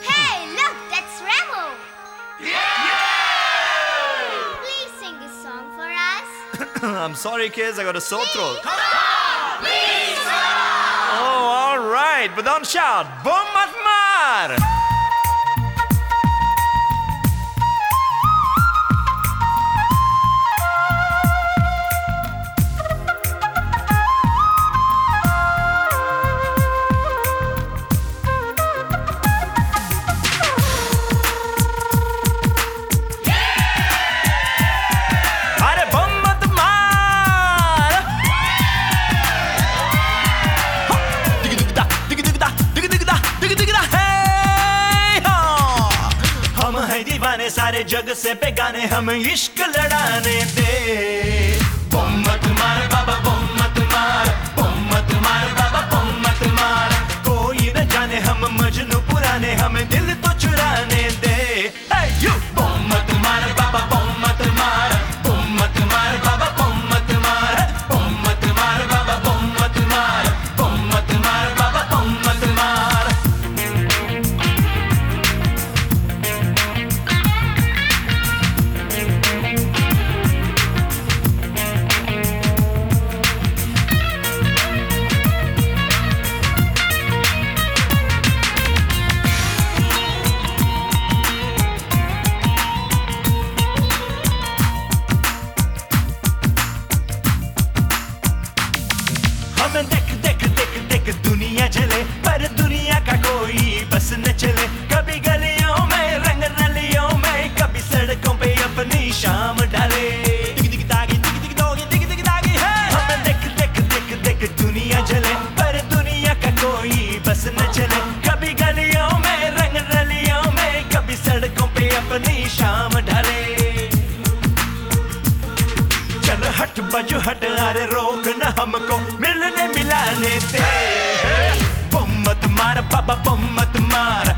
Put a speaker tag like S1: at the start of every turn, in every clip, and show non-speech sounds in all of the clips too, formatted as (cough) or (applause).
S1: Hey, look, that's Remo. Please sing a song for us. (coughs)
S2: I'm sorry, kids, I got a sore throat. Please, Oh, all right, but don't shout. Boom, mat, दीवाने सारे जग से बेगाने हम इश्क लड़ाने दे। बम मत मार बाबा, बम मत मार। हमें देख देख देख दुनिया चले पर दुनिया हट बजू हट अरे रोक न हमको मिलने मिलाने दे बम मत मार बाबा बम मत मार।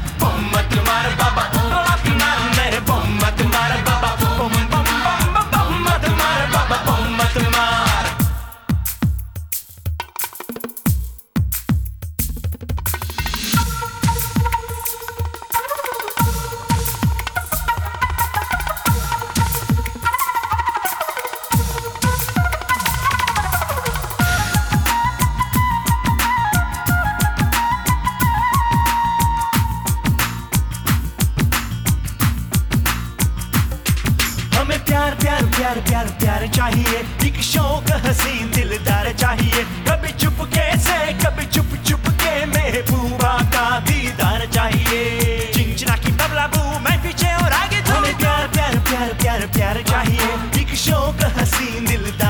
S2: प्यार प्यार प्यार प्यार प्यार चाहिए। एक शौक हसीन दिलदार चाहिए। कभी चुपके से कभी चुप चुप के महबूबा का दीदार चाहिए। चिंचना की तबला बू मैं पीछे और आगे तू प्यार प्यार प्यार प्यार प्यार चाहिए। एक शौक हसीन दिलदार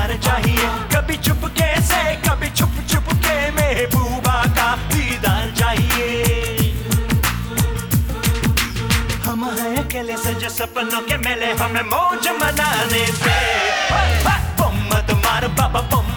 S2: सपनों के मेले हमें मौज मनाने दे हाँ, हाँ, बम मत बाबा बम